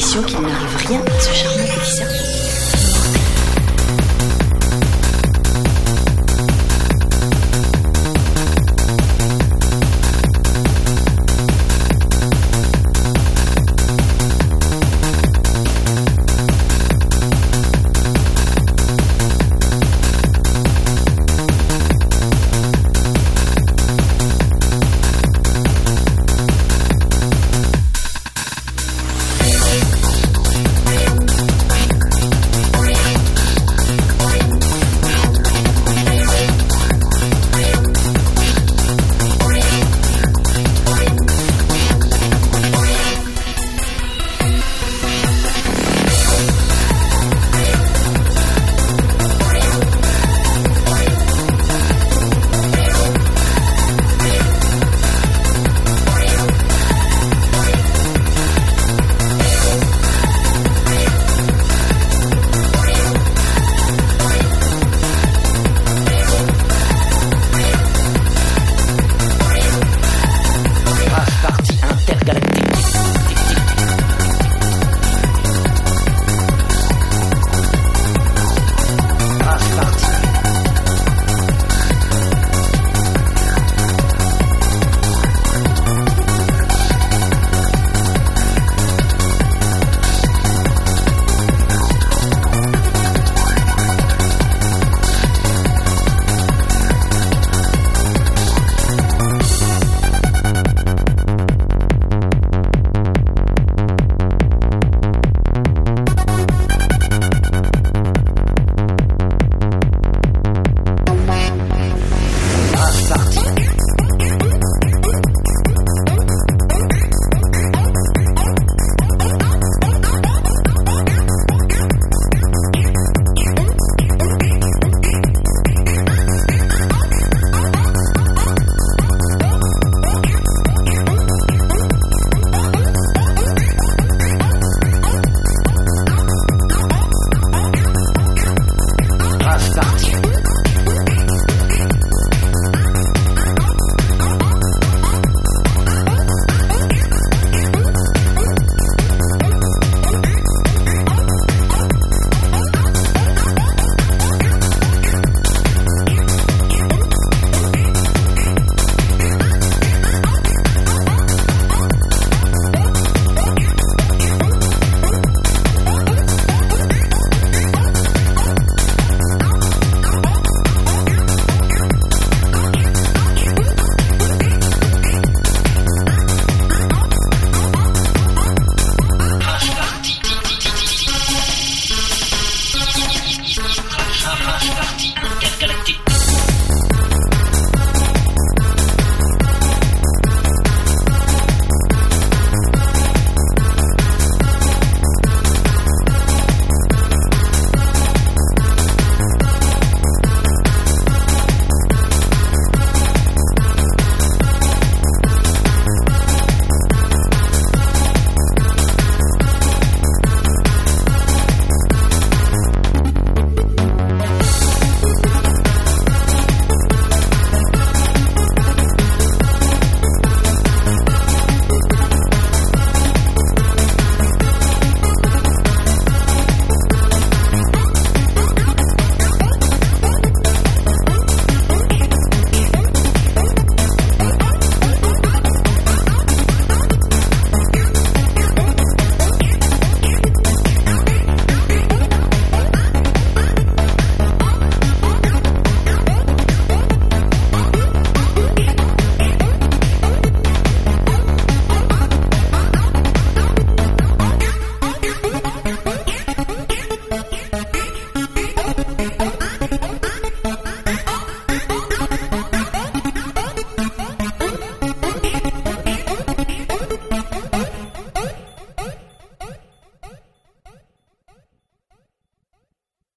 condition qu'il n'arrive rien à ce charmant policier.